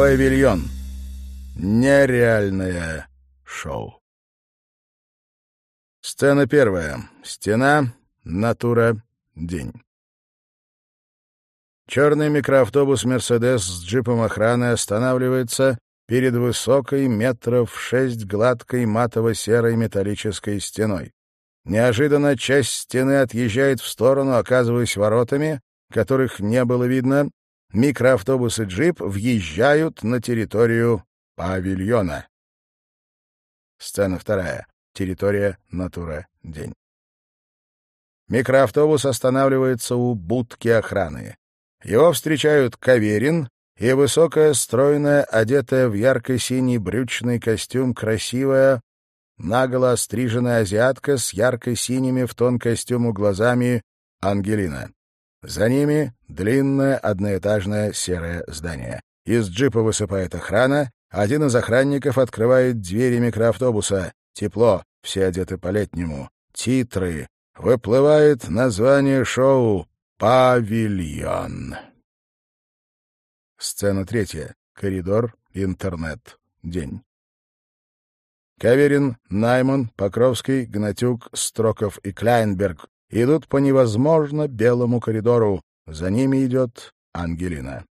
Павильон. Нереальное шоу. Сцена первая. Стена. Натура. День. Черный микроавтобус «Мерседес» с джипом охраны останавливается перед высокой метров шесть гладкой матово-серой металлической стеной. Неожиданно часть стены отъезжает в сторону, оказываясь воротами, которых не было видно. Микроавтобус и джип въезжают на территорию павильона. Сцена вторая. Территория Натура. День. Микроавтобус останавливается у будки охраны. Его встречают Каверин и высокая, стройная, одетая в ярко-синий брючный костюм, красивая, наголо остриженная азиатка с ярко-синими в тон костюму глазами Ангелина. За ними длинное одноэтажное серое здание. Из джипа высыпает охрана, один из охранников открывает двери микроавтобуса. Тепло, все одеты по-летнему. Титры. Выплывает название шоу «Павильон». Сцена третья. Коридор, интернет, день. Каверин, Найман, Покровский, Гнатюк, Строков и Кляйнберг идут по невозможно белому коридору. За ними идет Ангелина.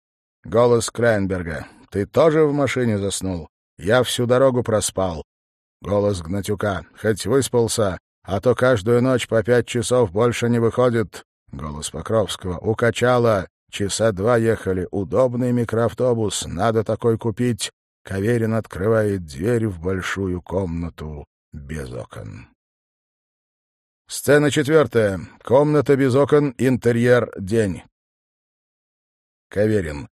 Голос Кляйнберга. «Ты тоже в машине заснул? Я всю дорогу проспал». Голос Гнатюка. «Хоть выспался, а то каждую ночь по пять часов больше не выходит». Голос Покровского. «Укачало. Часа два ехали. Удобный микроавтобус. Надо такой купить. Каверин открывает дверь в большую комнату без окон. Сцена четвертая. Комната без окон, интерьер, день. Каверин.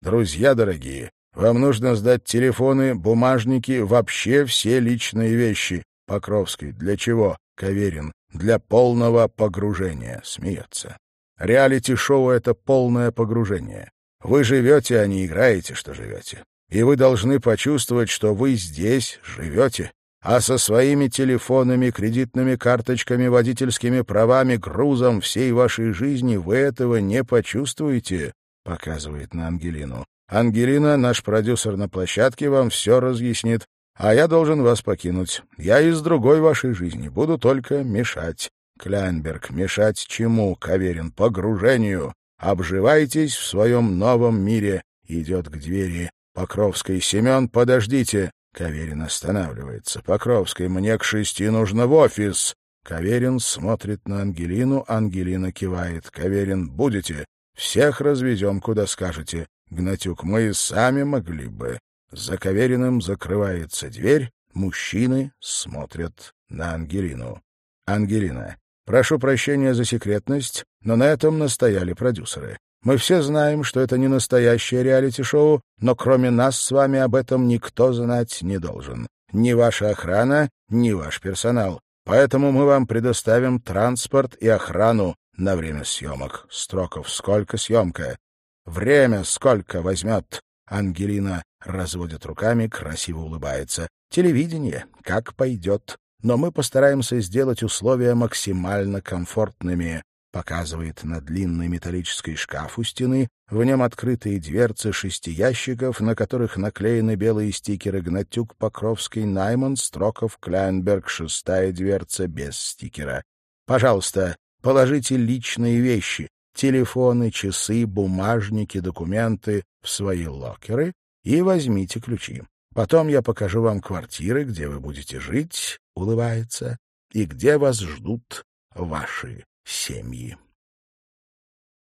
Друзья дорогие, вам нужно сдать телефоны, бумажники, вообще все личные вещи. Покровский. Для чего? Каверин. Для полного погружения. Смеется. Реалити-шоу — это полное погружение. Вы живете, а не играете, что живете и вы должны почувствовать, что вы здесь живете, а со своими телефонами, кредитными карточками, водительскими правами, грузом всей вашей жизни вы этого не почувствуете, показывает на Ангелину. Ангелина, наш продюсер на площадке, вам все разъяснит, а я должен вас покинуть. Я из другой вашей жизни, буду только мешать. Кляйнберг, мешать чему, Каверин, погружению. Обживайтесь в своем новом мире. Идет к двери. Покровский, Семен, подождите. Каверин останавливается. Покровский, мне к шести нужно в офис. Каверин смотрит на Ангелину, Ангелина кивает. Каверин, будете? Всех развезем, куда скажете. Гнатюк, мы и сами могли бы. За Кавериным закрывается дверь, мужчины смотрят на Ангелину. Ангелина, прошу прощения за секретность, но на этом настояли продюсеры. Мы все знаем, что это не настоящее реалити-шоу, но кроме нас с вами об этом никто знать не должен. Ни ваша охрана, ни ваш персонал. Поэтому мы вам предоставим транспорт и охрану на время съемок. Строков, сколько съемка? Время сколько возьмет? Ангелина разводит руками, красиво улыбается. Телевидение, как пойдет. Но мы постараемся сделать условия максимально комфортными показывает на длинный металлический шкаф у стены, в нем открытые дверцы шести ящиков, на которых наклеены белые стикеры «Гнатюк», «Покровский», «Найман», «Строков», «Кляйнберг», шестая дверца без стикера. «Пожалуйста, положите личные вещи, телефоны, часы, бумажники, документы в свои локеры и возьмите ключи. Потом я покажу вам квартиры, где вы будете жить, — улыбается, — и где вас ждут ваши семьи.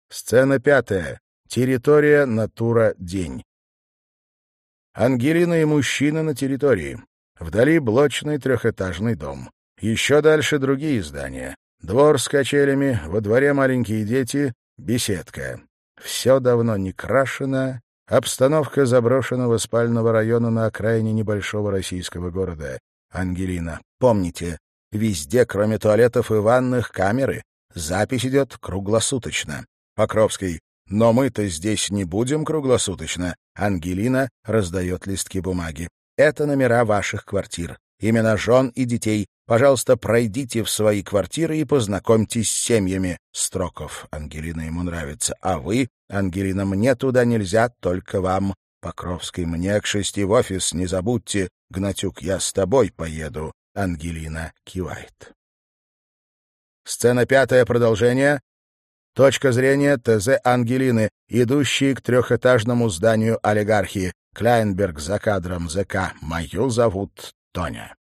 Сцена пятая. Территория, натура, день. Ангелина и мужчина на территории. Вдали блочный трехэтажный дом. Еще дальше другие здания. Двор с качелями, во дворе маленькие дети, беседка. Все давно не крашено, обстановка заброшенного спального района на окраине небольшого российского города. Ангелина, помните, везде, кроме туалетов и ванных, камеры, Запись идет круглосуточно. Покровский. Но мы-то здесь не будем круглосуточно. Ангелина раздает листки бумаги. Это номера ваших квартир. Имена жен и детей. Пожалуйста, пройдите в свои квартиры и познакомьтесь с семьями. Строков. Ангелина ему нравится. А вы, Ангелина, мне туда нельзя, только вам. Покровский, мне к шести в офис, не забудьте. Гнатюк, я с тобой поеду. Ангелина кивает. Сцена пятая, продолжение. Точка зрения ТЗ Ангелины, идущей к трехэтажному зданию олигархии. Кляйнберг за кадром ЗК. Мою зовут Тоня.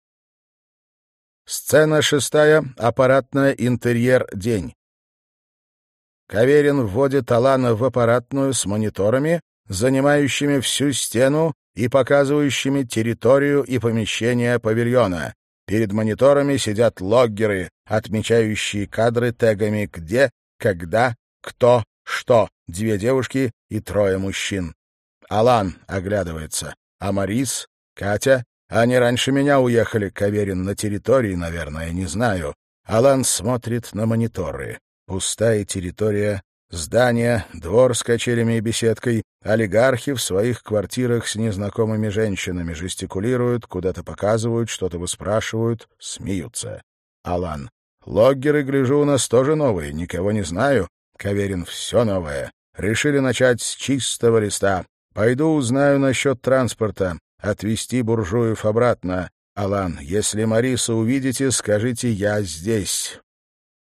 Сцена шестая. Аппаратная интерьер. День. Каверин вводит Алана в аппаратную с мониторами, занимающими всю стену и показывающими территорию и помещение павильона. Перед мониторами сидят логгеры, отмечающие кадры тегами «где», «когда», «кто», «что», две девушки и трое мужчин. Алан оглядывается, а Марис, Катя, они раньше меня уехали, Каверин, на территории, наверное, не знаю. Алан смотрит на мониторы. Пустая территория, здание, двор с качелями и беседкой, олигархи в своих квартирах с незнакомыми женщинами жестикулируют, куда-то показывают, что-то выспрашивают, смеются. Алан. Логгеры, гляжу, у нас тоже новые, никого не знаю. Каверин. Все новое. Решили начать с чистого листа. Пойду узнаю насчет транспорта. Отвезти буржуев обратно. Алан, если Мариса увидите, скажите «я здесь».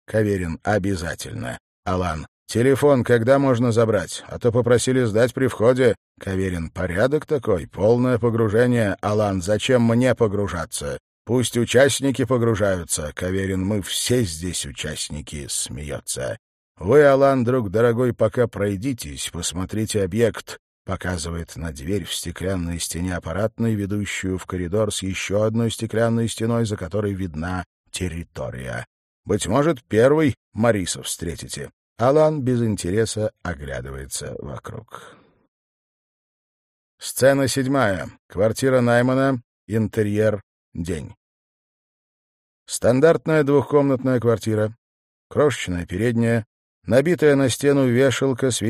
Каверин. Обязательно. Алан. Телефон когда можно забрать? А то попросили сдать при входе. Каверин. Порядок такой, полное погружение. Алан. Зачем мне погружаться? Пусть участники погружаются. Каверин. Мы все здесь участники. Смеется. Вы, Алан, друг дорогой, пока пройдитесь, посмотрите объект. Показывает на дверь в стеклянной стене аппаратной, ведущую в коридор с еще одной стеклянной стеной, за которой видна территория. Быть может, первый Мариса встретите. Алан без интереса оглядывается вокруг. Сцена седьмая. Квартира Наймана. Интерьер. День. Стандартная двухкомнатная квартира. Крошечная передняя. Набитая на стену вешалка, с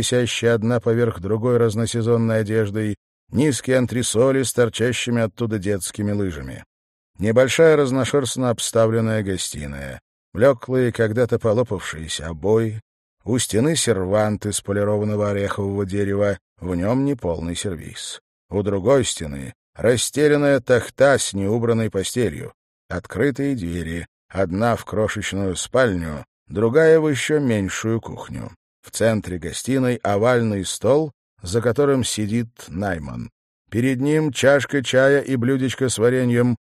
одна поверх другой разносезонной одеждой. Низкие антресоли с торчащими оттуда детскими лыжами. Небольшая разношерстно обставленная гостиная. Блеклые, когда-то полопавшиеся обои, у стены сервант из полированного орехового дерева, в нем неполный сервиз. У другой стены расстеленная тахта с неубранной постелью, открытые двери, одна в крошечную спальню, другая в еще меньшую кухню. В центре гостиной овальный стол, за которым сидит Найман. Перед ним чашка чая и блюдечко с вареньем.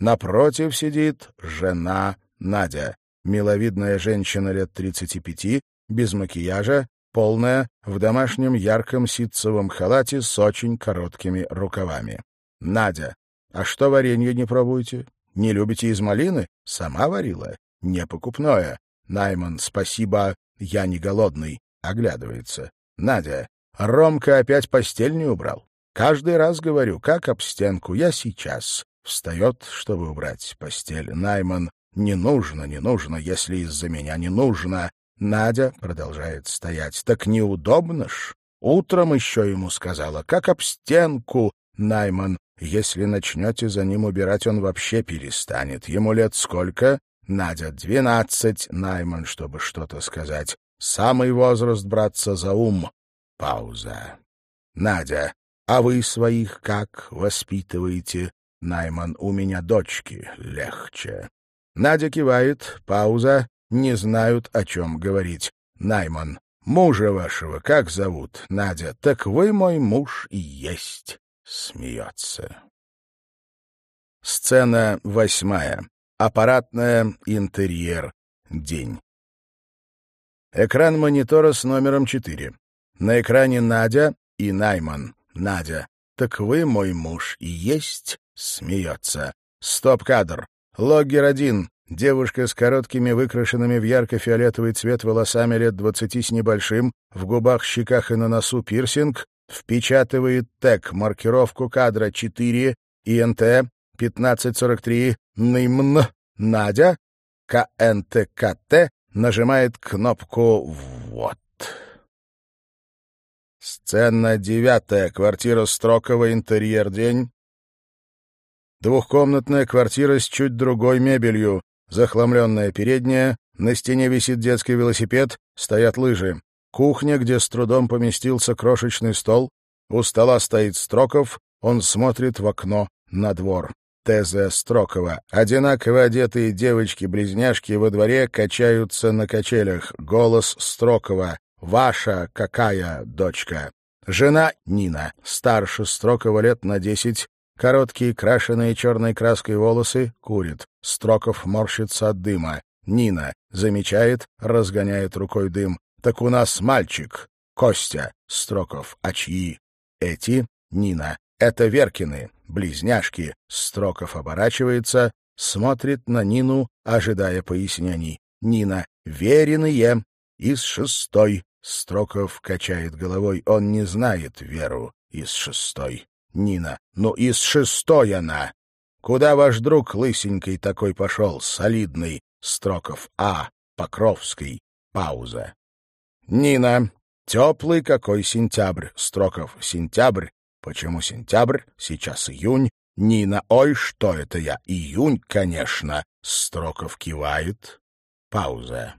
Напротив сидит жена Надя, миловидная женщина лет тридцати пяти, без макияжа, полная, в домашнем ярком ситцевом халате с очень короткими рукавами. Надя. А что варенье не пробуете? Не любите из малины? Сама варила. Не покупное. Найман. Спасибо, я не голодный. Оглядывается. Надя. Ромка опять постель не убрал. Каждый раз говорю, как об стенку. Я сейчас. Встает, чтобы убрать постель. Найман. Не нужно, не нужно, если из-за меня не нужно. Надя продолжает стоять. Так неудобно ж. Утром еще ему сказала, как об стенку. Найман, если начнете за ним убирать, он вообще перестанет. Ему лет сколько? Надя, двенадцать. Найман, чтобы что-то сказать. Самый возраст браться за ум. Пауза. Надя, а вы своих как воспитываете? Найман, у меня дочки легче. Надя кивает. Пауза не знают, о чем говорить. Найман. Мужа вашего как зовут? Надя. Так вы мой муж и есть. Смеется. Сцена восьмая. Аппаратная интерьер. День. Экран монитора с номером четыре. На экране Надя и Найман. Надя. Так вы мой муж и есть? Смеется. Стоп-кадр. Логгер один. Девушка с короткими, выкрашенными в ярко-фиолетовый цвет волосами лет двадцати с небольшим, в губах, щеках и на носу пирсинг, впечатывает тег, маркировку кадра 4, ИНТ, 1543, НИМН, Надя, КНТКТ, нажимает кнопку «Вот». Сцена девятая. Квартира Строкова, интерьер день. Двухкомнатная квартира с чуть другой мебелью. Захламленная передняя, на стене висит детский велосипед, стоят лыжи. Кухня, где с трудом поместился крошечный стол, У стола стоит Строков, он смотрит в окно на двор. Т.З. Строкова. Одинаково одетые девочки-близняшки во дворе качаются на качелях. Голос Строкова. «Ваша какая дочка?» Жена Нина, старше Строкова лет на десять, короткие крашеные черной краской волосы, курит. Строков морщится от дыма. Нина замечает, разгоняет рукой дым. «Так у нас мальчик. Костя». Строков. «А чьи?» «Эти?» Нина. «Это Веркины, близняшки». Строков оборачивается, смотрит на Нину, ожидая пояснений. Нина. «Веренные. Из шестой». Строков качает головой. Он не знает Веру из шестой. Нина. «Ну, из шестой она!» «Куда ваш друг лысенький такой пошел, солидный?» Строков. «А, Покровский». Пауза. «Нина. Теплый какой сентябрь». Строков. «Сентябрь. Почему сентябрь? Сейчас июнь». Нина. «Ой, что это я? Июнь, конечно». Строков кивает. Пауза.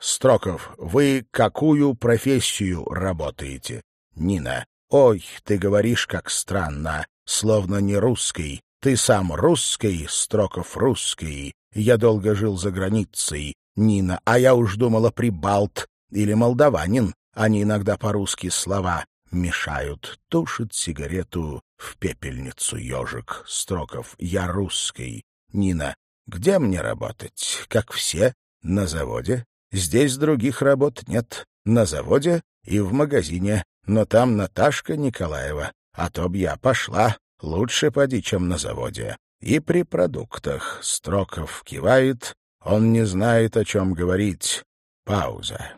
Строков. «Вы какую профессию работаете?» Нина. «Ой, ты говоришь как странно, словно не русский. Ты сам русский, Строков русский. Я долго жил за границей. Нина, а я уж думала прибалт или молдаванин. Они иногда по-русски слова мешают. Тушит сигарету в пепельницу ежик. Строков, я русский. Нина, где мне работать? Как все? На заводе? Здесь других работ нет. На заводе и в магазине но там Наташка Николаева, а то б я пошла, лучше поди, чем на заводе. И при продуктах Строков кивает, он не знает, о чем говорить. Пауза.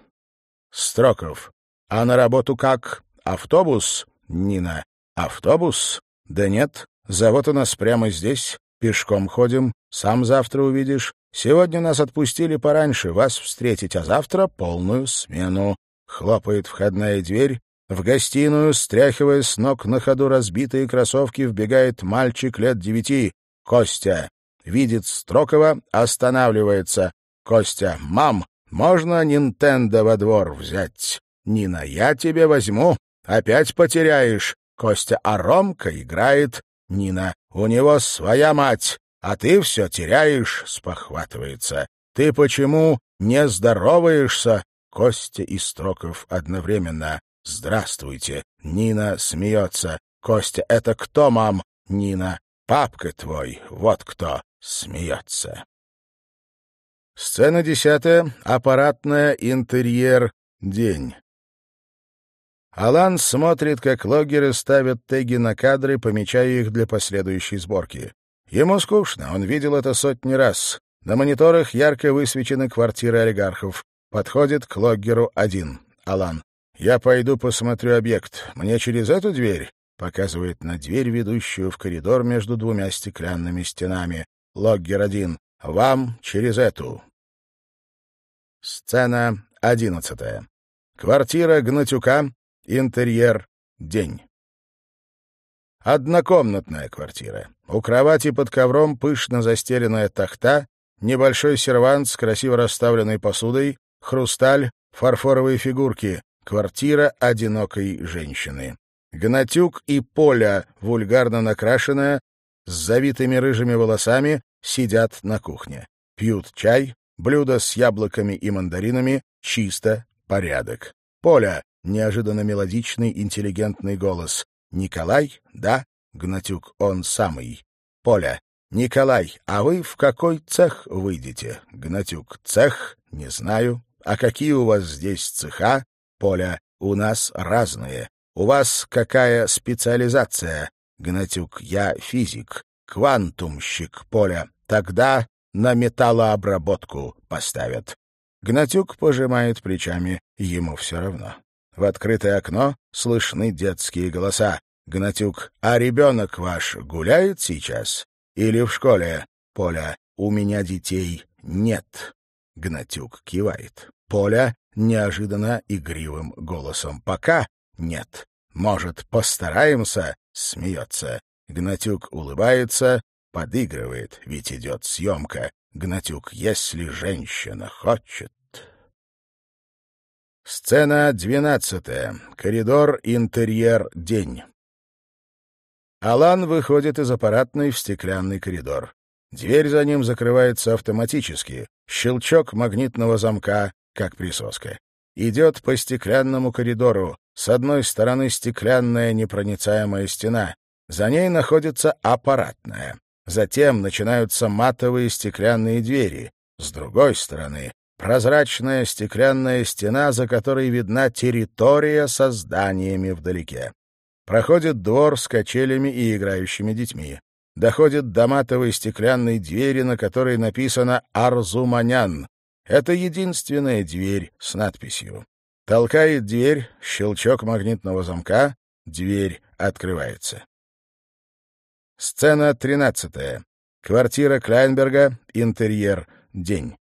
Строков. А на работу как? Автобус? Нина. Автобус? Да нет, завод у нас прямо здесь. Пешком ходим, сам завтра увидишь. Сегодня нас отпустили пораньше вас встретить, а завтра полную смену. Хлопает входная дверь, в гостиную, стряхивая с ног на ходу разбитые кроссовки, вбегает мальчик лет девяти. Костя. Видит Строкова, останавливается. Костя. «Мам, можно Нинтендо во двор взять?» «Нина, я тебе возьму. Опять потеряешь». Костя. «А Ромка играет». Нина. «У него своя мать, а ты все теряешь», — спохватывается. «Ты почему не здороваешься?» Костя и Строков одновременно. «Здравствуйте!» Нина смеется. «Костя, это кто, мам?» Нина. «Папка твой, вот кто!» Смеется. Сцена десятая. Аппаратная, интерьер, день. Алан смотрит, как логеры ставят теги на кадры, помечая их для последующей сборки. Ему скучно, он видел это сотни раз. На мониторах ярко высвечены квартиры олигархов. Подходит к логгеру один. Алан. «Я пойду посмотрю объект. Мне через эту дверь?» Показывает на дверь, ведущую в коридор между двумя стеклянными стенами. Логгер один. «Вам через эту». Сцена одиннадцатая. Квартира Гнатюка. Интерьер. День. Однокомнатная квартира. У кровати под ковром пышно застеленная тахта, небольшой сервант с красиво расставленной посудой, хрусталь, фарфоровые фигурки, Квартира одинокой женщины. Гнатюк и Поля, вульгарно накрашенная, с завитыми рыжими волосами, сидят на кухне. Пьют чай, блюдо с яблоками и мандаринами, чисто, порядок. Поля, неожиданно мелодичный, интеллигентный голос. «Николай? Да?» Гнатюк, он самый. Поля. «Николай, а вы в какой цех выйдете?» Гнатюк. «Цех? Не знаю. А какие у вас здесь цеха?» Поля. У нас разные. У вас какая специализация? Гнатюк. Я физик. Квантумщик. Поля. Тогда на металлообработку поставят. Гнатюк пожимает плечами. Ему все равно. В открытое окно слышны детские голоса. Гнатюк. А ребенок ваш гуляет сейчас? Или в школе? Поля. У меня детей нет. Гнатюк кивает. Поля неожиданно игривым голосом. «Пока нет. Может, постараемся?» — смеется. Гнатюк улыбается, подыгрывает, ведь идет съемка. Гнатюк, если женщина хочет... Сцена двенадцатая. Коридор, интерьер, день. Алан выходит из аппаратной в стеклянный коридор. Дверь за ним закрывается автоматически. Щелчок магнитного замка, как присоска. Идет по стеклянному коридору. С одной стороны стеклянная непроницаемая стена. За ней находится аппаратная. Затем начинаются матовые стеклянные двери. С другой стороны прозрачная стеклянная стена, за которой видна территория со зданиями вдалеке. Проходит двор с качелями и играющими детьми. Доходит до матовой стеклянной двери, на которой написано «Арзуманян». Это единственная дверь с надписью. Толкает дверь, щелчок магнитного замка, дверь открывается. Сцена тринадцатая. Квартира Кляйнберга, интерьер, день.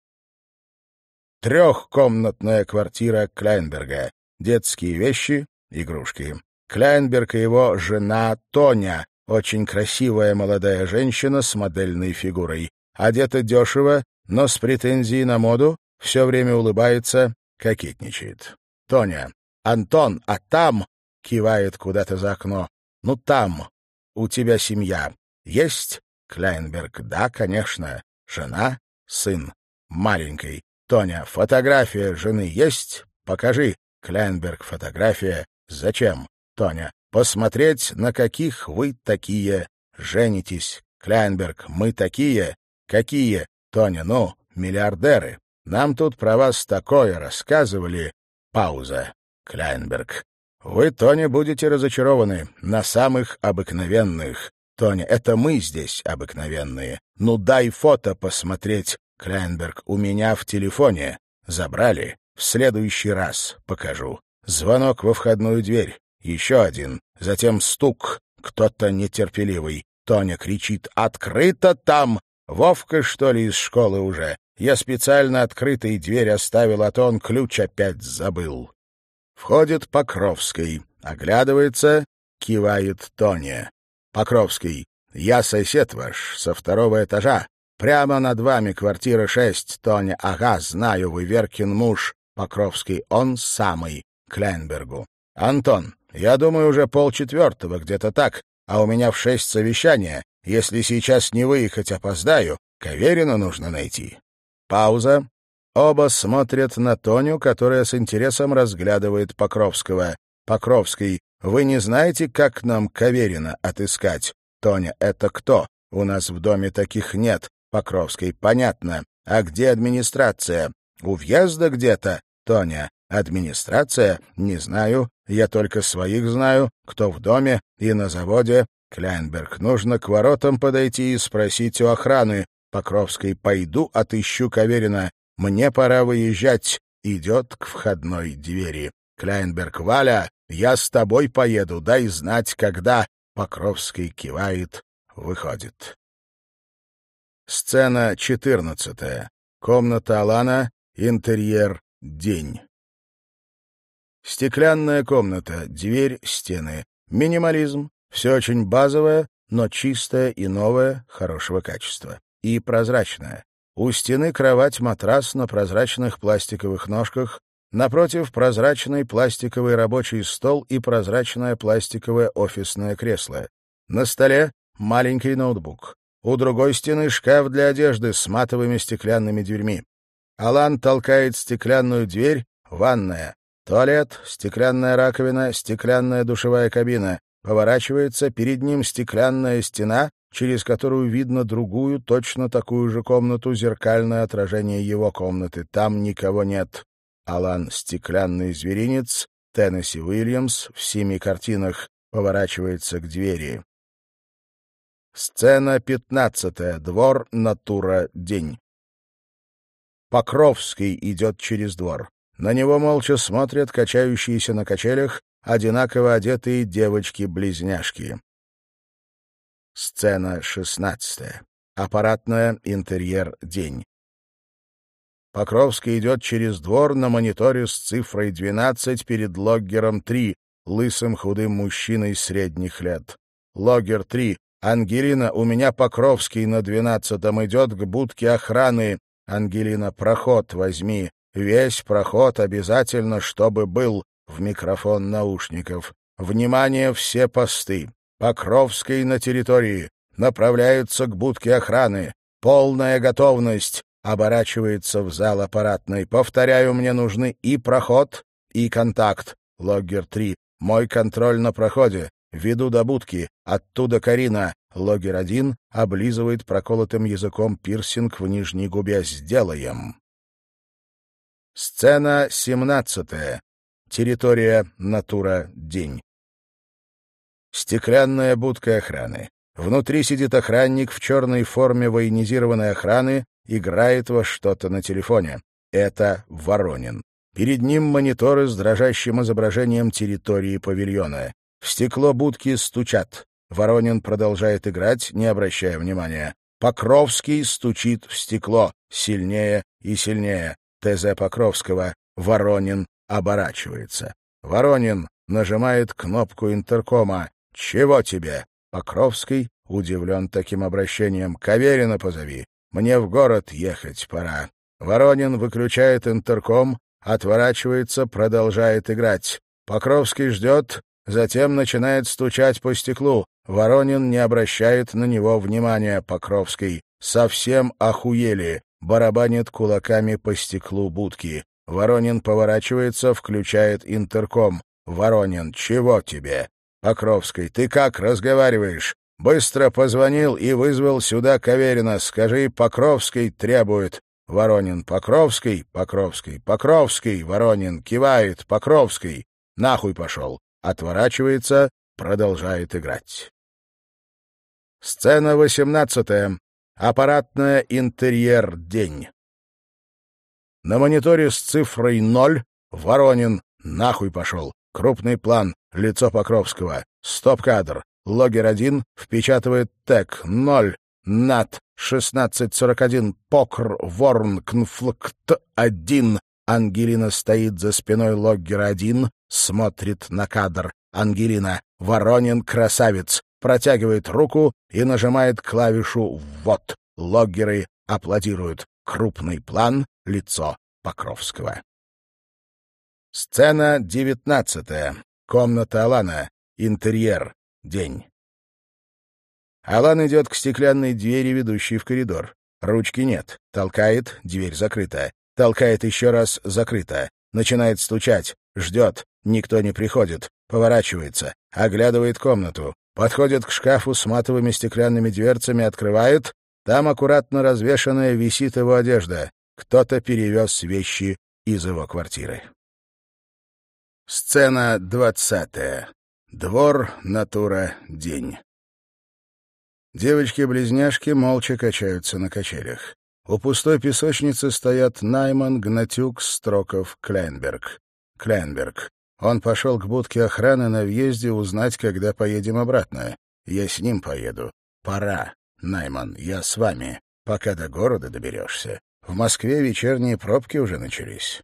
Трехкомнатная квартира Кляйнберга. Детские вещи, игрушки. Кляйнберг и его жена Тоня, очень красивая молодая женщина с модельной фигурой. Одета дешево, но с претензией на моду, все время улыбается, кокетничает. Тоня. «Антон, а там?» — кивает куда-то за окно. «Ну там. У тебя семья. Есть?» Кляйнберг. «Да, конечно. Жена, сын. Маленький. Тоня, фотография жены есть? Покажи. Кляйнберг, фотография. Зачем? Тоня, посмотреть, на каких вы такие женитесь. Кляйнберг, мы такие? Какие? Тоня, ну, миллиардеры. Нам тут про вас такое рассказывали. Пауза. Кляйнберг. Вы, Тоня, будете разочарованы. На самых обыкновенных. Тоня, это мы здесь обыкновенные. Ну дай фото посмотреть. Кляйнберг, у меня в телефоне. Забрали. В следующий раз покажу. Звонок во входную дверь. Еще один. Затем стук. Кто-то нетерпеливый. Тоня кричит «Открыто там!» Вовка, что ли, из школы уже? Я специально открытой дверь оставил, а то он ключ опять забыл. Входит Покровский. Оглядывается, кивает Тоня. Покровский. Я сосед ваш, со второго этажа. Прямо над вами квартира шесть, Тоня. Ага, знаю, вы Веркин муж. Покровский, он самый. Кляйнбергу. Антон, я думаю, уже полчетвертого, где-то так, а у меня в шесть совещания. Если сейчас не выехать, опоздаю. Каверина нужно найти. Пауза. Оба смотрят на Тоню, которая с интересом разглядывает Покровского. Покровский. Вы не знаете, как нам Каверина отыскать? Тоня. Это кто? У нас в доме таких нет. Покровский. Понятно. А где администрация? У въезда где-то? Тоня. Администрация? Не знаю. Я только своих знаю, кто в доме и на заводе. Кляйнберг. Нужно к воротам подойти и спросить у охраны. Покровской. Пойду отыщу Каверина. Мне пора выезжать. Идет к входной двери. Кляйнберг. Валя, я с тобой поеду. Дай знать, когда. Покровский кивает, выходит. Сцена четырнадцатая. Комната Алана, интерьер, день. Стеклянная комната, дверь, стены. Минимализм. Все очень базовое, но чистое и новое, хорошего качества. И прозрачное. У стены кровать-матрас на прозрачных пластиковых ножках, напротив прозрачный пластиковый рабочий стол и прозрачное пластиковое офисное кресло. На столе маленький ноутбук. У другой стены шкаф для одежды с матовыми стеклянными дверьми. Алан толкает стеклянную дверь, ванная. Туалет, стеклянная раковина, стеклянная душевая кабина. Поворачивается, перед ним стеклянная стена, через которую видно другую, точно такую же комнату, зеркальное отражение его комнаты. Там никого нет. Алан — стеклянный зверинец, Теннесси Уильямс в семи картинах поворачивается к двери. Сцена пятнадцатая. Двор, натура, день. Покровский идет через двор. На него молча смотрят качающиеся на качелях одинаково одетые девочки-близняшки. Сцена шестнадцатая. Аппаратная, интерьер, день. Покровский идет через двор на мониторе с цифрой 12 перед логгером 3, лысым худым мужчиной средних лет. Логгер 3. «Ангелина, у меня Покровский на двенадцатом идет к будке охраны. Ангелина, проход возьми. Весь проход обязательно, чтобы был в микрофон наушников. Внимание, все посты. Покровской на территории. Направляются к будке охраны. Полная готовность. Оборачивается в зал аппаратной. Повторяю, мне нужны и проход, и контакт. Логгер 3. Мой контроль на проходе. Веду до будки. Оттуда Карина. Логер 1 облизывает проколотым языком пирсинг в нижней губе. Сделаем. Сцена 17. Территория Натура День. Стеклянная будка охраны. Внутри сидит охранник в черной форме военизированной охраны, играет во что-то на телефоне. Это Воронин. Перед ним мониторы с дрожащим изображением территории павильона. В стекло будки стучат. Воронин продолжает играть, не обращая внимания. Покровский стучит в стекло. Сильнее и сильнее. ТЗ Покровского. Воронин оборачивается. Воронин нажимает кнопку интеркома. «Чего тебе?» Покровский удивлен таким обращением. «Каверина позови. Мне в город ехать пора». Воронин выключает интерком, отворачивается, продолжает играть. Покровский ждет, затем начинает стучать по стеклу. Воронин не обращает на него внимания. Покровский совсем охуели, барабанит кулаками по стеклу будки. Воронин поворачивается, включает интерком. «Воронин, чего тебе?» «Покровской, ты как разговариваешь?» «Быстро позвонил и вызвал сюда Каверина. Скажи, Покровский требует». Воронин, Покровский, Покровский, Покровский, Воронин, кивает, Покровский. Нахуй пошел. Отворачивается, продолжает играть. Сцена восемнадцатая. Аппаратная интерьер. День. На мониторе с цифрой ноль Воронин нахуй пошел. Крупный план, лицо Покровского. Стоп-кадр. Логер один впечатывает тег ноль. Нат 1641 Покр Ворн Кнфлкт один. Ангелина стоит за спиной Логгера один, смотрит на кадр. Ангелина. Воронин красавец. Протягивает руку и нажимает клавишу «Вот». Логгеры аплодируют. Крупный план, лицо Покровского. Сцена девятнадцатая. Комната Алана. Интерьер. День. Алан идет к стеклянной двери, ведущей в коридор. Ручки нет. Толкает, дверь закрыта. Толкает еще раз, закрыта. Начинает стучать. Ждет. Никто не приходит. Поворачивается. Оглядывает комнату. Подходит к шкафу с матовыми стеклянными дверцами, открывает. Там аккуратно развешанная висит его одежда. Кто-то перевез вещи из его квартиры. Сцена двадцатая. Двор, натура, день. Девочки-близняшки молча качаются на качелях. У пустой песочницы стоят Найман, Гнатюк, Строков, Кляйнберг. Кляйнберг. Он пошел к будке охраны на въезде узнать, когда поедем обратно. Я с ним поеду. Пора. Найман, я с вами, пока до города доберешься. В Москве вечерние пробки уже начались.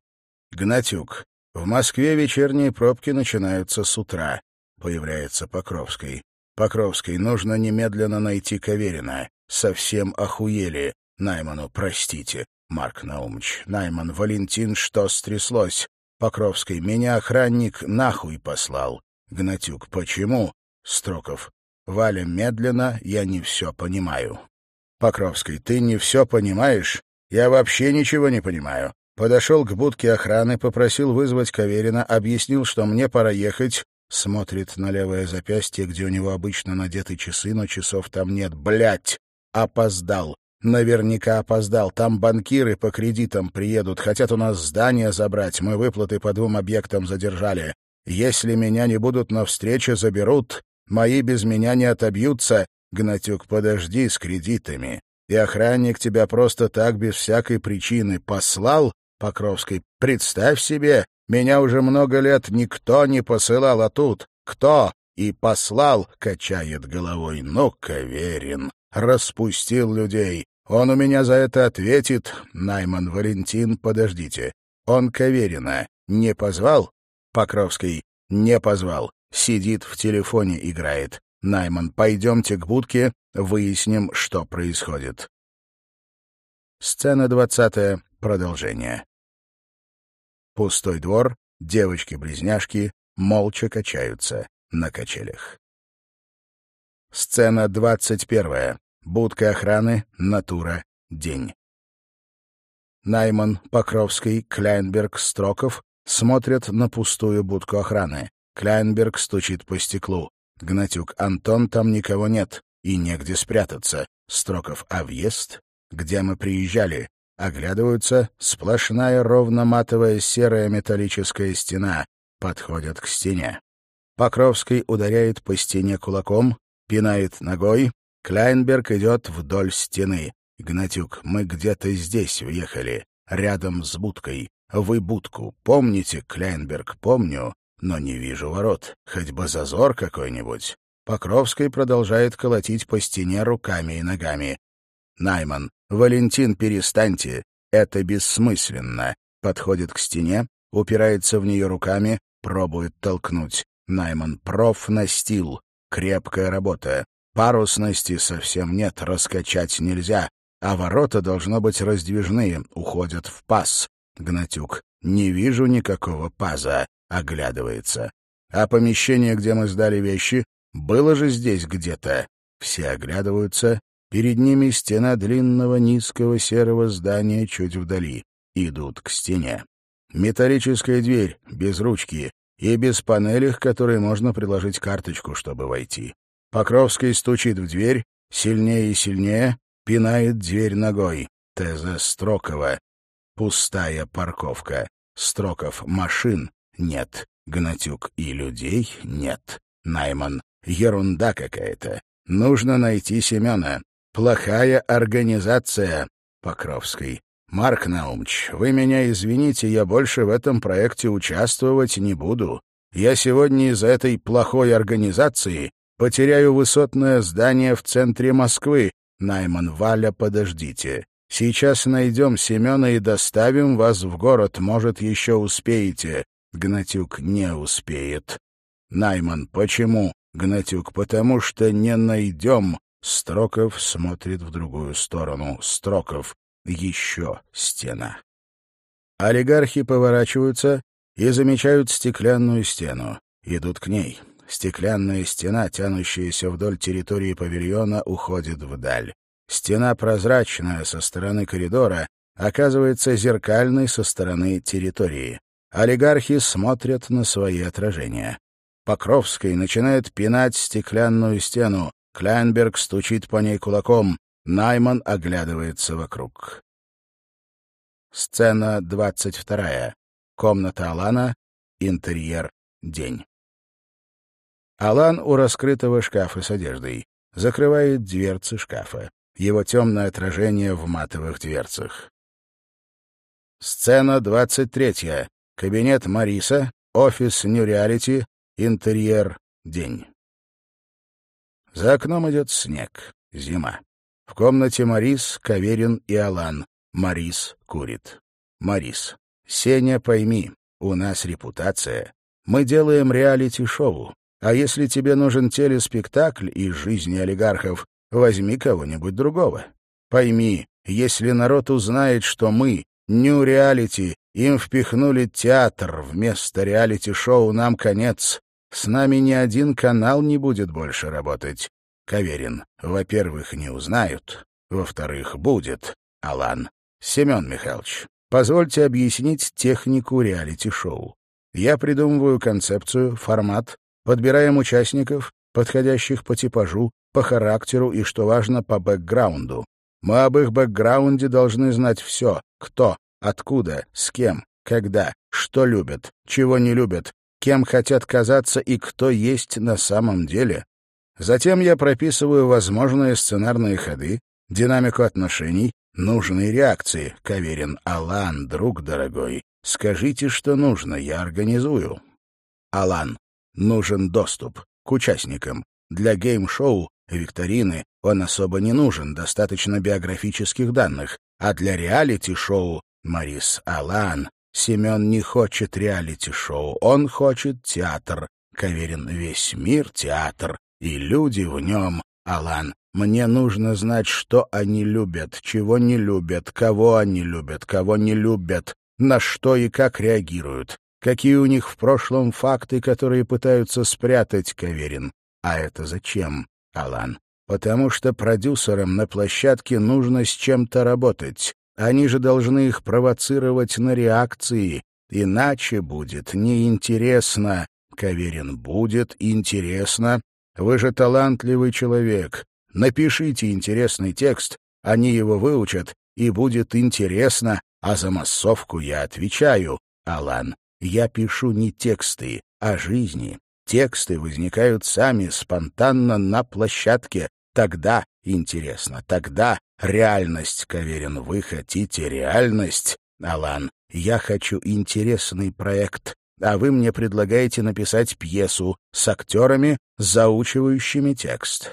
Гнатюк. В Москве вечерние пробки начинаются с утра. Появляется Покровский. Покровский, нужно немедленно найти Каверина. Совсем охуели. Найману, простите. Марк Наумович. Найман, Валентин, что стряслось? Покровский, меня охранник нахуй послал. Гнатюк, почему? Строков, Валя, медленно, я не все понимаю. Покровский, ты не все понимаешь? Я вообще ничего не понимаю. Подошел к будке охраны, попросил вызвать Каверина, объяснил, что мне пора ехать. Смотрит на левое запястье, где у него обычно надеты часы, но часов там нет. Блять! Опоздал. Наверняка опоздал. Там банкиры по кредитам приедут, хотят у нас здание забрать. Мы выплаты по двум объектам задержали. Если меня не будут на встрече, заберут. Мои без меня не отобьются. Гнатюк, подожди с кредитами. И охранник тебя просто так, без всякой причины, послал? Покровский, представь себе, меня уже много лет никто не посылал, а тут кто и послал, качает головой. Ну, Каверин, распустил людей. Он у меня за это ответит. Найман Валентин, подождите. Он Каверина не позвал? Покровский, не позвал сидит в телефоне играет. Найман, пойдемте к будке, выясним, что происходит. Сцена двадцатая. Продолжение. Пустой двор, девочки-близняшки молча качаются на качелях. Сцена двадцать первая. Будка охраны, натура, день. Найман, Покровский, Кляйнберг, Строков смотрят на пустую будку охраны. Кляйнберг стучит по стеклу. Гнатюк, Антон, там никого нет, и негде спрятаться. Строков, а въезд? Где мы приезжали? Оглядываются, сплошная ровно-матовая серая металлическая стена. Подходят к стене. Покровский ударяет по стене кулаком, пинает ногой. Кляйнберг идет вдоль стены. Игнатюк, мы где-то здесь въехали, рядом с будкой. Вы будку помните, Кляйнберг, помню, но не вижу ворот. Хоть бы зазор какой-нибудь. Покровский продолжает колотить по стене руками и ногами. Найман. «Валентин, перестаньте. Это бессмысленно». Подходит к стене, упирается в нее руками, пробует толкнуть. Найман. «Профнастил. Крепкая работа. Парусности совсем нет, раскачать нельзя а ворота, должно быть, раздвижные, уходят в паз. Гнатюк. Не вижу никакого паза. Оглядывается. А помещение, где мы сдали вещи, было же здесь где-то. Все оглядываются. Перед ними стена длинного низкого серого здания чуть вдали. Идут к стене. Металлическая дверь, без ручки и без панелей, к которой можно приложить карточку, чтобы войти. Покровский стучит в дверь, сильнее и сильнее, Пинает дверь ногой. Теза Строкова. Пустая парковка. Строков. Машин нет. Гнатюк. И людей нет. Найман. Ерунда какая-то. Нужно найти Семена. Плохая организация. Покровский. Марк Наумч, вы меня извините, я больше в этом проекте участвовать не буду. Я сегодня из-за этой плохой организации потеряю высотное здание в центре Москвы, Найман, Валя, подождите. Сейчас найдем Семена и доставим вас в город. Может, еще успеете. Гнатюк не успеет. Найман, почему? Гнатюк, потому что не найдем. Строков смотрит в другую сторону. Строков. Еще стена. Олигархи поворачиваются и замечают стеклянную стену. Идут к ней. Стеклянная стена, тянущаяся вдоль территории павильона, уходит вдаль. Стена прозрачная со стороны коридора оказывается зеркальной со стороны территории. Олигархи смотрят на свои отражения. Покровский начинает пинать стеклянную стену. Кляйнберг стучит по ней кулаком. Найман оглядывается вокруг. Сцена двадцать вторая. Комната Алана. Интерьер. День. Алан у раскрытого шкафа с одеждой. Закрывает дверцы шкафа. Его темное отражение в матовых дверцах. Сцена двадцать третья. Кабинет Мариса. Офис Нью-Реалити. Интерьер. День. За окном идет снег. Зима. В комнате Марис, Каверин и Алан. Марис курит. Марис. Сеня, пойми, у нас репутация. Мы делаем реалити-шоу. А если тебе нужен телеспектакль из жизни олигархов, возьми кого-нибудь другого. Пойми, если народ узнает, что мы, Нью Реалити, им впихнули театр вместо реалити-шоу, нам конец. С нами ни один канал не будет больше работать. Каверин, во-первых, не узнают, во-вторых, будет. Алан. Семен Михайлович, позвольте объяснить технику реалити-шоу. Я придумываю концепцию, формат, Подбираем участников, подходящих по типажу, по характеру и, что важно, по бэкграунду. Мы об их бэкграунде должны знать все. Кто, откуда, с кем, когда, что любят, чего не любят, кем хотят казаться и кто есть на самом деле. Затем я прописываю возможные сценарные ходы, динамику отношений, нужные реакции. Каверин, Алан, друг дорогой, скажите, что нужно, я организую. Алан, нужен доступ к участникам. Для гейм-шоу, викторины он особо не нужен, достаточно биографических данных. А для реалити-шоу Марис Алан Семен не хочет реалити-шоу, он хочет театр. Каверин весь мир театр, и люди в нем. Алан, мне нужно знать, что они любят, чего не любят, кого они любят, кого не любят. на что и как реагируют, какие у них в прошлом факты, которые пытаются спрятать Каверин. А это зачем, Алан? Потому что продюсерам на площадке нужно с чем-то работать. Они же должны их провоцировать на реакции, иначе будет неинтересно. Каверин будет интересно. Вы же талантливый человек. Напишите интересный текст, они его выучат, и будет интересно, а за массовку я отвечаю. Алан, я пишу не тексты, а жизни. Тексты возникают сами, спонтанно на площадке. Тогда интересно, тогда реальность, Каверин, вы хотите реальность? Алан, я хочу интересный проект, а вы мне предлагаете написать пьесу с актерами, заучивающими текст.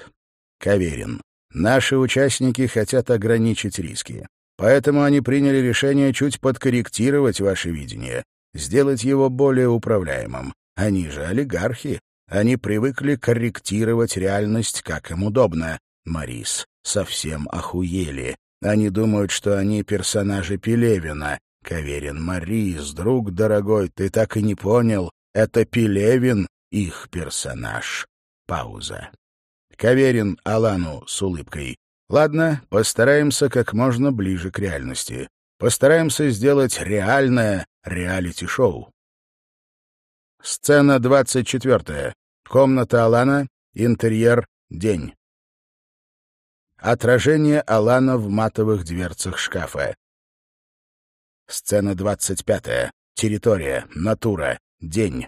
Каверин, наши участники хотят ограничить риски. Поэтому они приняли решение чуть подкорректировать ваше видение, сделать его более управляемым. Они же олигархи. Они привыкли корректировать реальность, как им удобно. Марис, совсем охуели. Они думают, что они персонажи Пелевина. Каверин, Марис, друг дорогой, ты так и не понял. Это Пелевин, их персонаж. Пауза. Каверин Алану с улыбкой. Ладно, постараемся как можно ближе к реальности. Постараемся сделать реальное реалити-шоу. Сцена двадцать четвертая. Комната Алана. Интерьер. День. Отражение Алана в матовых дверцах шкафа. Сцена двадцать пятая. Территория. Натура. День.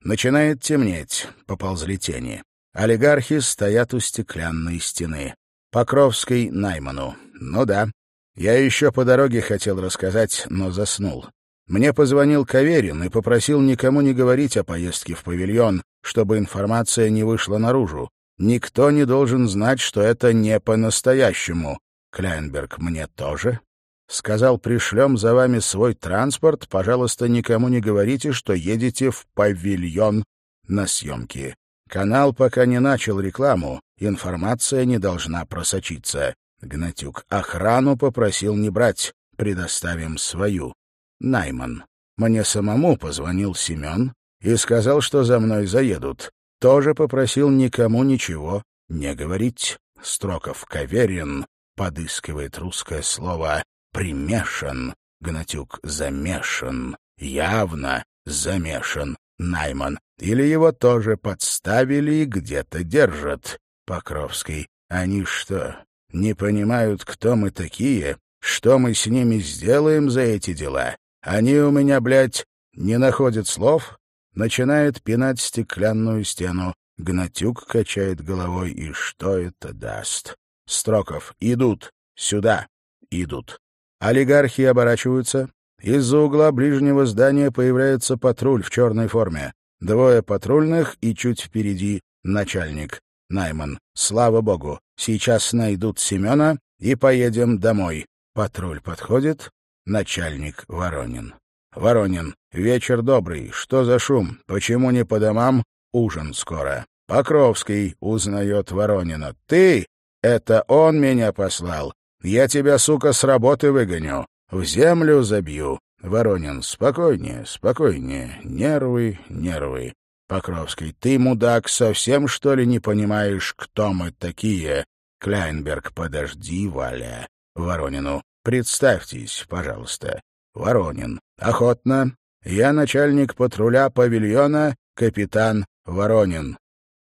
Начинает темнеть. Поползли тени. Олигархи стоят у стеклянной стены. Покровский Найману. Ну да, я еще по дороге хотел рассказать, но заснул. Мне позвонил Каверин и попросил никому не говорить о поездке в павильон, чтобы информация не вышла наружу. Никто не должен знать, что это не по-настоящему. Кляйнберг мне тоже. Сказал, пришлем за вами свой транспорт, пожалуйста, никому не говорите, что едете в павильон на съемки. Канал пока не начал рекламу, информация не должна просочиться. Гнатюк охрану попросил не брать, предоставим свою. Найман. Мне самому позвонил Семен и сказал, что за мной заедут. Тоже попросил никому ничего не говорить. Строков Каверин подыскивает русское слово «примешан». Гнатюк замешан, явно замешан. Найман. Или его тоже подставили и где-то держат. Покровский. Они что, не понимают, кто мы такие, что мы с ними сделаем за эти дела. Они у меня, блядь, не находят слов, начинает пинать стеклянную стену. Гнатюк качает головой, и что это даст? Строков. Идут. Сюда. Идут. Олигархи оборачиваются. Из-за угла ближнего здания появляется патруль в черной форме. Двое патрульных и чуть впереди начальник. Найман. Слава богу. Сейчас найдут Семена и поедем домой. Патруль подходит. Начальник Воронин. Воронин. Вечер добрый. Что за шум? Почему не по домам? Ужин скоро. Покровский узнает Воронина. Ты? Это он меня послал. Я тебя, сука, с работы выгоню. В землю забью. Воронин. Спокойнее, спокойнее. Нервы, нервы. Покровский, ты, мудак, совсем, что ли, не понимаешь, кто мы такие? Кляйнберг, подожди, Валя. Воронину, представьтесь, пожалуйста. Воронин, охотно. Я начальник патруля павильона, капитан Воронин.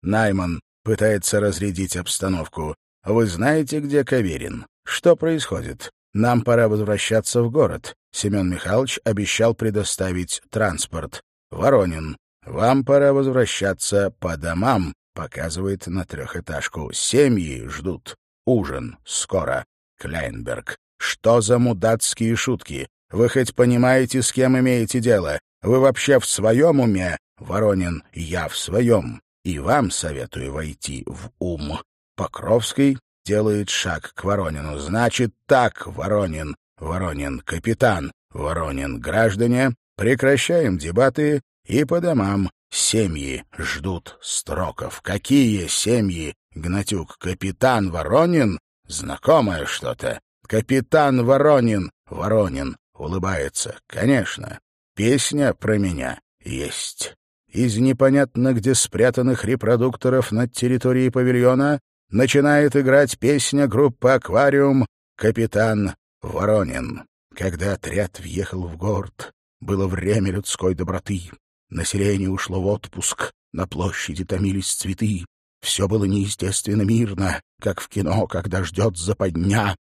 Найман пытается разрядить обстановку. Вы знаете, где Каверин? Что происходит? Нам пора возвращаться в город. Семен Михайлович обещал предоставить транспорт. Воронин, «Вам пора возвращаться по домам», — показывает на трехэтажку. «Семьи ждут. Ужин скоро». Кляйнберг. «Что за мудацкие шутки? Вы хоть понимаете, с кем имеете дело? Вы вообще в своем уме?» Воронин. «Я в своем. И вам советую войти в ум». Покровский делает шаг к Воронину. «Значит так, Воронин. Воронин, капитан. Воронин, граждане. Прекращаем дебаты и по домам семьи ждут строков. Какие семьи? Гнатюк, капитан Воронин? Знакомое что-то. Капитан Воронин. Воронин. улыбается. Конечно, песня про меня есть. Из непонятно где спрятанных репродукторов над территорией павильона начинает играть песня группы «Аквариум» «Капитан Воронин». Когда отряд въехал в город, было время людской доброты. Население ушло в отпуск, на площади томились цветы. Все было неестественно мирно, как в кино, когда ждет западня.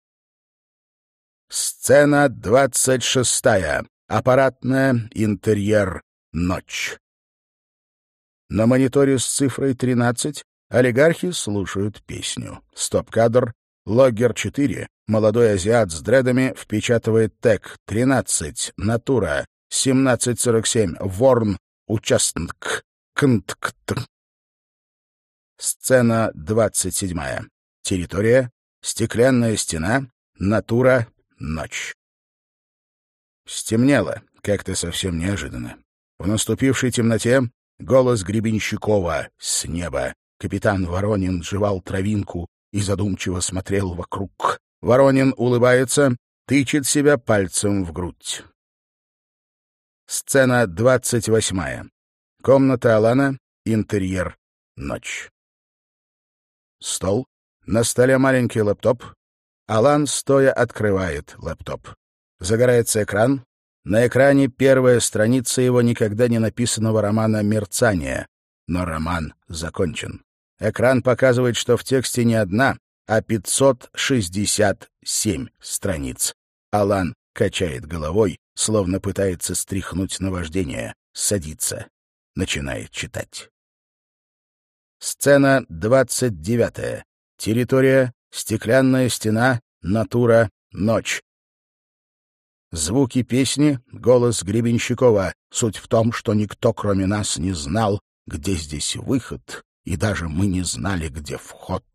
Сцена двадцать шестая. Аппаратная, интерьер, ночь. На мониторе с цифрой тринадцать олигархи слушают песню. Стоп-кадр. Логгер 4, молодой азиат с дредами, впечатывает тег 13, натура, 1747, ворн, участник, кнткт. Сцена 27. Территория, стеклянная стена, натура, ночь. Стемнело, как-то совсем неожиданно. В наступившей темноте голос Гребенщикова с неба. Капитан Воронин жевал травинку и задумчиво смотрел вокруг. Воронин улыбается, тычет себя пальцем в грудь. Сцена двадцать восьмая. Комната Алана, интерьер, ночь. Стол, на столе маленький лэптоп. Алан, стоя, открывает лэптоп. Загорается экран. На экране первая страница его никогда не написанного романа «Мерцание». Но роман закончен. Экран показывает, что в тексте не одна, а 567 страниц. Алан качает головой, словно пытается стряхнуть наваждение, садится, начинает читать. Сцена 29. Территория, стеклянная стена, натура, ночь. Звуки песни, голос Гребенщикова. Суть в том, что никто, кроме нас, не знал, где здесь выход, и даже мы не знали, где вход.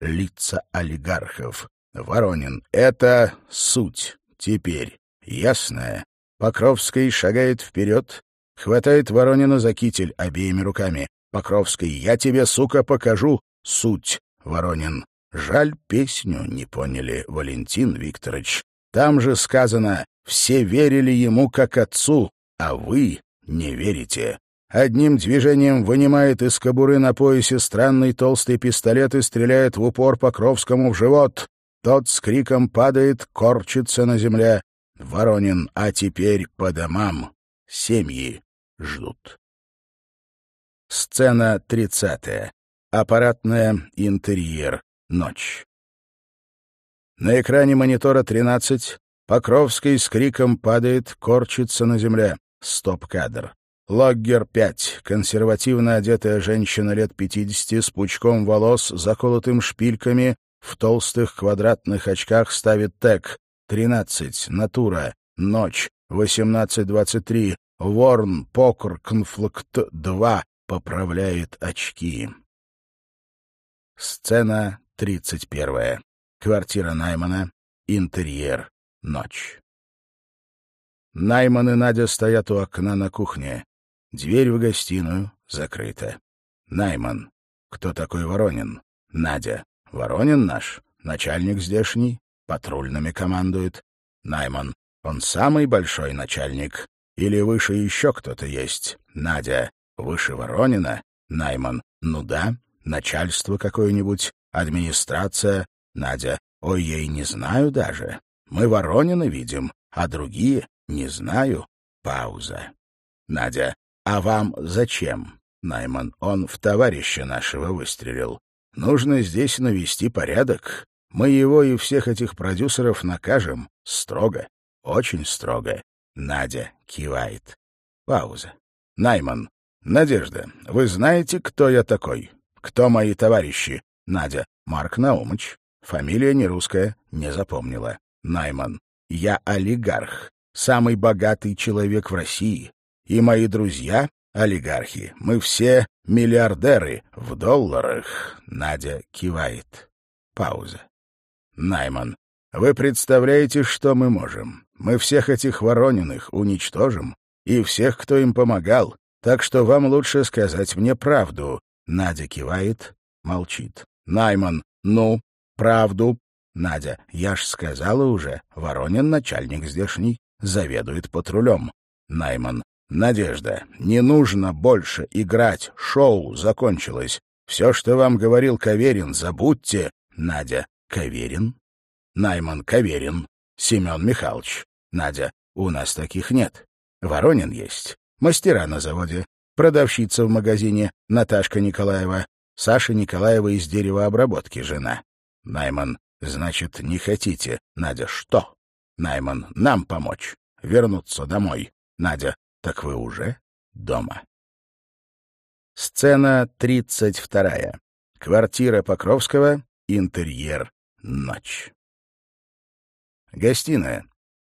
Лица олигархов. Воронин. Это суть. Теперь. Ясная. Покровский шагает вперед, хватает Воронина за китель обеими руками. Покровский, я тебе, сука, покажу суть, Воронин. Жаль, песню не поняли, Валентин Викторович. Там же сказано, все верили ему как отцу, а вы не верите. Одним движением вынимает из кобуры на поясе странный толстый пистолет и стреляет в упор Покровскому в живот. Тот с криком падает, корчится на земле. Воронин, а теперь по домам. Семьи ждут. Сцена тридцатая. Аппаратная, интерьер, ночь. На экране монитора 13 Покровский с криком падает, корчится на земле. Стоп-кадр. Логгер 5. Консервативно одетая женщина лет 50 с пучком волос, заколотым шпильками, в толстых квадратных очках ставит тег. 13. Натура. Ночь. 18.23. Ворн. Покр. Конфликт 2 поправляет очки. Сцена тридцать первая. Квартира Наймана. Интерьер. Ночь. Найман и Надя стоят у окна на кухне. Дверь в гостиную закрыта. Найман. Кто такой Воронин? Надя. Воронин наш. Начальник здешний. Патрульными командует. Найман. Он самый большой начальник. Или выше еще кто-то есть? Надя. Выше Воронина? Найман. Ну да. Начальство какое-нибудь. Администрация. Надя. Ой, я и не знаю даже. Мы Воронина видим, а другие не знаю. Пауза. Надя. А вам зачем? Найман. Он в товарища нашего выстрелил. Нужно здесь навести порядок. Мы его и всех этих продюсеров накажем. Строго. Очень строго. Надя кивает. Пауза. Найман. «Надежда, вы знаете, кто я такой? Кто мои товарищи?» Надя. «Марк Наумыч. Фамилия не русская, не запомнила. Найман. Я олигарх, самый богатый человек в России. И мои друзья — олигархи. Мы все миллиардеры в долларах». Надя кивает. Пауза. Найман. «Вы представляете, что мы можем? Мы всех этих Ворониных уничтожим, и всех, кто им помогал, так что вам лучше сказать мне правду. Надя кивает, молчит. Найман, ну, правду. Надя, я ж сказала уже, Воронин начальник здешний. заведует патрулем. Найман. Надежда, не нужно больше играть. Шоу закончилось. Все, что вам говорил Каверин, забудьте. Надя. Каверин? Найман Каверин. Семен Михайлович. Надя. У нас таких нет. Воронин есть. Мастера на заводе. Продавщица в магазине. Наташка Николаева. Саша Николаева из деревообработки жена. Найман. Значит, не хотите. Надя. Что? Найман. Нам помочь. Вернуться домой. Надя. Так вы уже дома. Сцена тридцать вторая. Квартира Покровского. Интерьер. Ночь. Гостиная.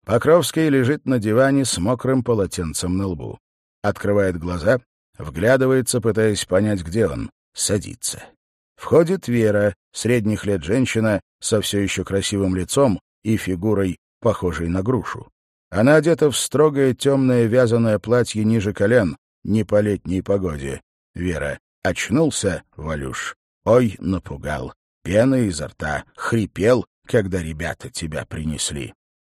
Покровский лежит на диване с мокрым полотенцем на лбу. Открывает глаза, вглядывается, пытаясь понять, где он. Садится. Входит Вера, средних лет женщина, со все еще красивым лицом и фигурой, похожей на грушу. Она одета в строгое темное вязаное платье ниже колен, не по летней погоде. Вера. Очнулся, Валюш. Ой, напугал. Пена изо рта. Хрипел, когда ребята тебя принесли.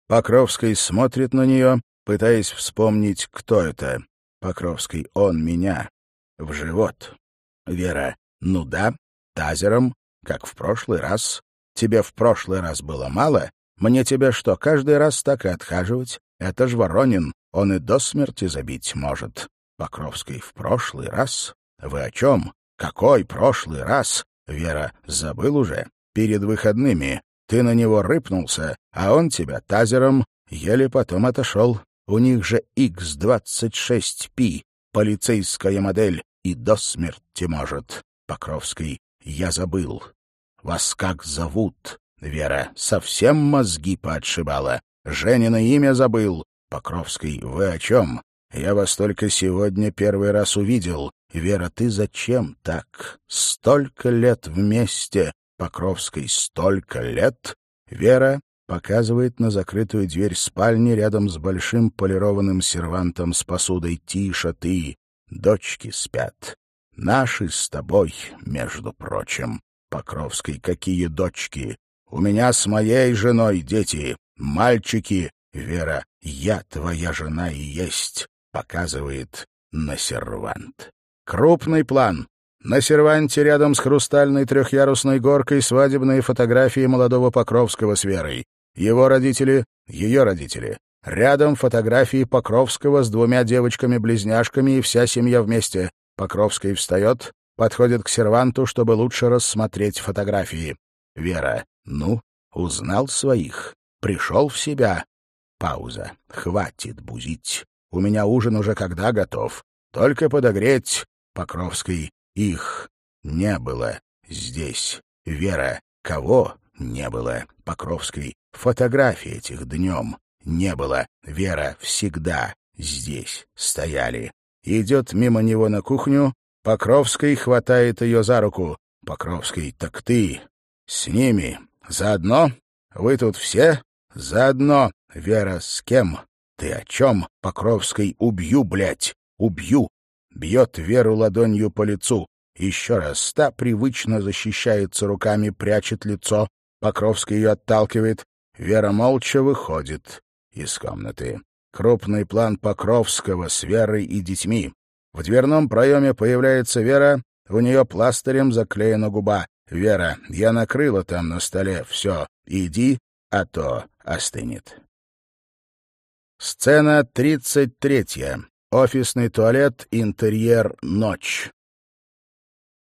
Покровский смотрит на нее, пытаясь вспомнить, кто это. Покровский. Он меня. В живот. Вера. Ну да, тазером, как в прошлый раз. Тебе в прошлый раз было мало? Мне тебя что, каждый раз так и отхаживать? Это ж Воронин, он и до смерти забить может. Покровский, в прошлый раз? Вы о чем? Какой прошлый раз? Вера, забыл уже. Перед выходными. Ты на него рыпнулся, а он тебя тазером. Еле потом отошел. У них же X26P, полицейская модель, и до смерти может. Покровский, я забыл. Вас как зовут? Вера совсем мозги поотшибала. Женина имя забыл. Покровский, вы о чем? Я вас только сегодня первый раз увидел. Вера, ты зачем так? Столько лет вместе. Покровский, столько лет. Вера показывает на закрытую дверь спальни рядом с большим полированным сервантом с посудой. Тише ты. Дочки спят. Наши с тобой, между прочим. Покровский, какие дочки? У меня с моей женой дети, мальчики. Вера, я твоя жена и есть, показывает на сервант. Крупный план. На серванте рядом с хрустальной трехъярусной горкой свадебные фотографии молодого Покровского с Верой. Его родители, ее родители. Рядом фотографии Покровского с двумя девочками-близняшками и вся семья вместе. Покровский встает, подходит к серванту, чтобы лучше рассмотреть фотографии. Вера. Ну, узнал своих. Пришел в себя. Пауза. Хватит бузить. У меня ужин уже когда готов. Только подогреть. Покровский. Их не было здесь. Вера. Кого не было? Покровский. Фотографии этих днем не было. Вера всегда здесь стояли. Идет мимо него на кухню. Покровский хватает ее за руку. Покровский. Так ты с ними. Заодно? Вы тут все? Заодно. Вера, с кем? Ты о чем? Покровской убью, блядь. Убью. Бьет Веру ладонью по лицу. Еще раз. Та привычно защищается руками, прячет лицо. Покровский ее отталкивает. Вера молча выходит из комнаты. Крупный план Покровского с Верой и детьми. В дверном проеме появляется Вера, у нее пластырем заклеена губа. «Вера, я накрыла там на столе. Все, иди, а то остынет». Сцена тридцать третья. Офисный туалет, интерьер, ночь.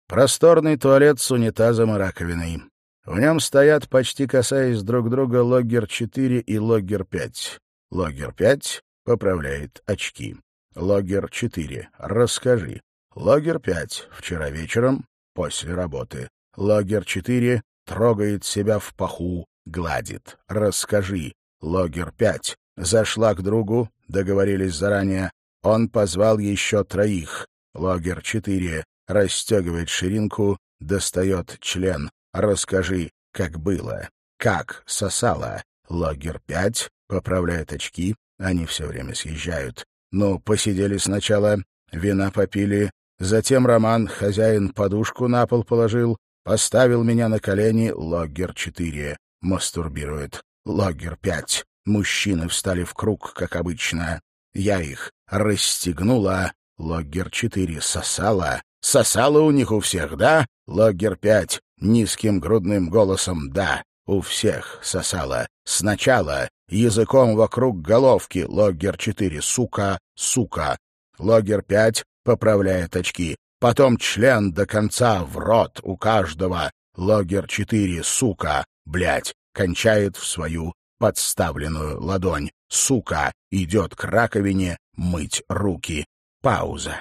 Просторный туалет с унитазом и раковиной. В нем стоят, почти касаясь друг друга, логер-4 и логер-5. Логер-5 поправляет очки. Логер-4. Расскажи. Логер-5. Вчера вечером, после работы. Логер-4 трогает себя в паху, гладит. Расскажи. Логер-5 зашла к другу, договорились заранее. Он позвал еще троих. Логер-4 расстегивает ширинку, достает член. Расскажи, как было. Как сосала. Логер-5 поправляет очки, они все время съезжают. Ну, посидели сначала, вина попили, затем Роман, хозяин, подушку на пол положил, Поставил меня на колени Логгер-4. Мастурбирует. Логгер-5. Мужчины встали в круг, как обычно. Я их расстегнула. Логгер четыре сосала. Сосала у них у всех, да? Логгер пять низким грудным голосом «да». У всех сосала. Сначала языком вокруг головки. Логгер четыре сука, сука. Логгер пять поправляет очки. Потом член до конца в рот у каждого. Логер четыре сука, блядь, кончает в свою подставленную ладонь. Сука идет к раковине мыть руки. Пауза.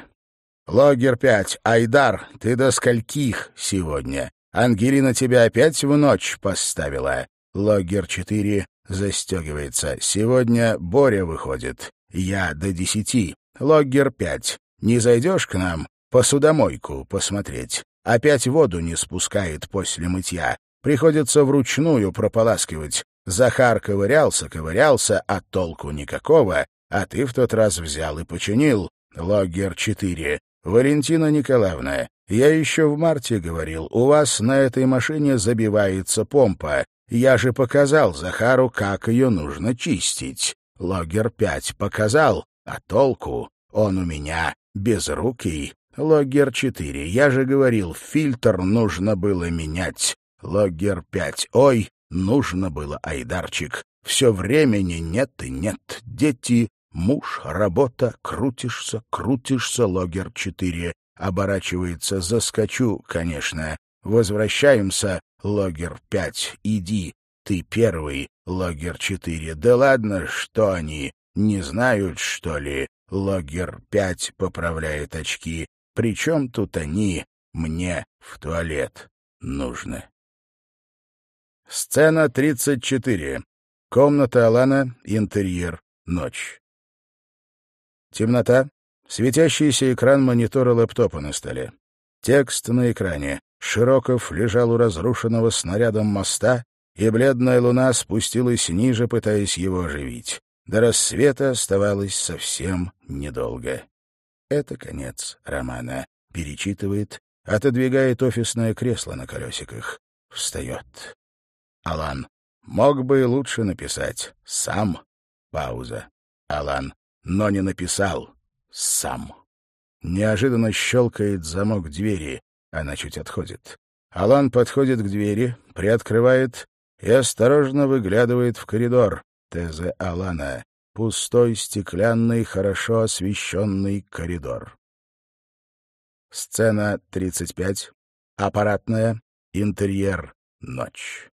Логер пять, Айдар, ты до скольких сегодня? Ангелина тебя опять в ночь поставила. Логер четыре застегивается. Сегодня Боря выходит. Я до десяти. Логер пять. Не зайдешь к нам? Посудомойку посмотреть. Опять воду не спускает после мытья. Приходится вручную прополаскивать. Захар ковырялся, ковырялся, а толку никакого, а ты в тот раз взял и починил. Логер 4. Валентина Николаевна, я еще в марте говорил, у вас на этой машине забивается помпа. Я же показал Захару, как ее нужно чистить. Логер 5 показал, а толку? Он у меня безрукий, Логер 4. Я же говорил, фильтр нужно было менять. Логер 5. Ой, нужно было, Айдарчик. Все времени нет и нет. Дети, муж, работа. Крутишься, крутишься, Логер 4. Оборачивается, заскочу, конечно. Возвращаемся, Логер 5. Иди, ты первый, Логер 4. Да ладно, что они, не знают, что ли? Логер 5 поправляет очки. Причем тут они мне в туалет нужны? Сцена 34. Комната Алана, интерьер, ночь. Темнота, светящийся экран монитора лэптопа на столе. Текст на экране. Широков лежал у разрушенного снарядом моста, и бледная луна спустилась ниже, пытаясь его оживить. До рассвета оставалось совсем недолго. Это конец романа. Перечитывает, отодвигает офисное кресло на колесиках. Встает. Алан. Мог бы и лучше написать. Сам. Пауза. Алан. Но не написал. Сам. Неожиданно щелкает замок двери. Она чуть отходит. Алан подходит к двери, приоткрывает и осторожно выглядывает в коридор. ТЗ Алана. Пустой, стеклянный, хорошо освещенный коридор. Сцена 35. Аппаратная. Интерьер. Ночь.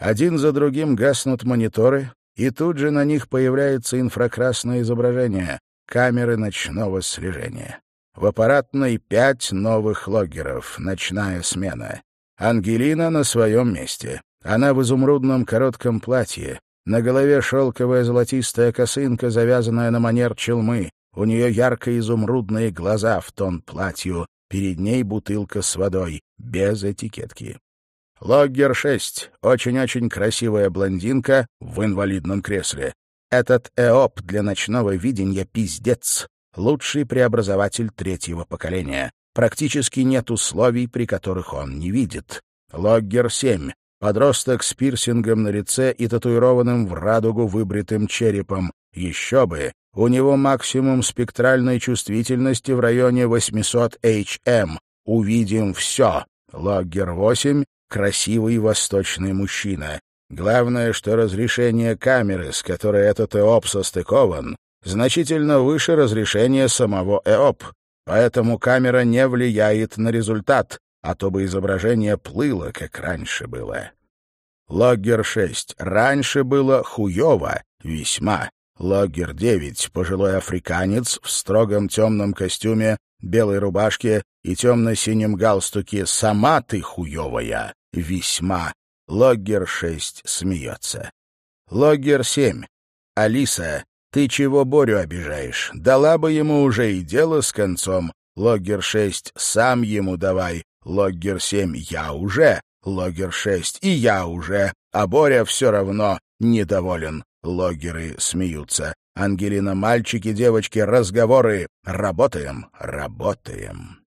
Один за другим гаснут мониторы, и тут же на них появляется инфракрасное изображение — камеры ночного слежения. В аппаратной пять новых логеров, ночная смена. Ангелина на своем месте. Она в изумрудном коротком платье, на голове шелковая золотистая косынка, завязанная на манер челмы. У нее ярко-изумрудные глаза в тон платью. Перед ней бутылка с водой, без этикетки. Логгер 6. Очень-очень красивая блондинка в инвалидном кресле. Этот ЭОП для ночного видения пиздец. Лучший преобразователь третьего поколения. Практически нет условий, при которых он не видит. Логгер 7. Подросток с пирсингом на лице и татуированным в радугу выбритым черепом. Еще бы! У него максимум спектральной чувствительности в районе 800 HM. Увидим все. Логгер 8 — красивый восточный мужчина. Главное, что разрешение камеры, с которой этот ЭОП состыкован, значительно выше разрешения самого ЭОП. Поэтому камера не влияет на результат, а то бы изображение плыло, как раньше было. Логгер 6. Раньше было хуёво, весьма. Логгер 9. Пожилой африканец в строгом темном костюме, белой рубашке и темно-синем галстуке. Сама ты хуёвая, весьма. Логгер 6 смеется. Логгер 7. Алиса, ты чего Борю обижаешь? Дала бы ему уже и дело с концом. Логгер 6, сам ему давай. Логгер 7, я уже. Логер 6, и я уже. А Боря все равно недоволен. Логеры смеются. Ангелина, мальчики, девочки, разговоры. Работаем, работаем.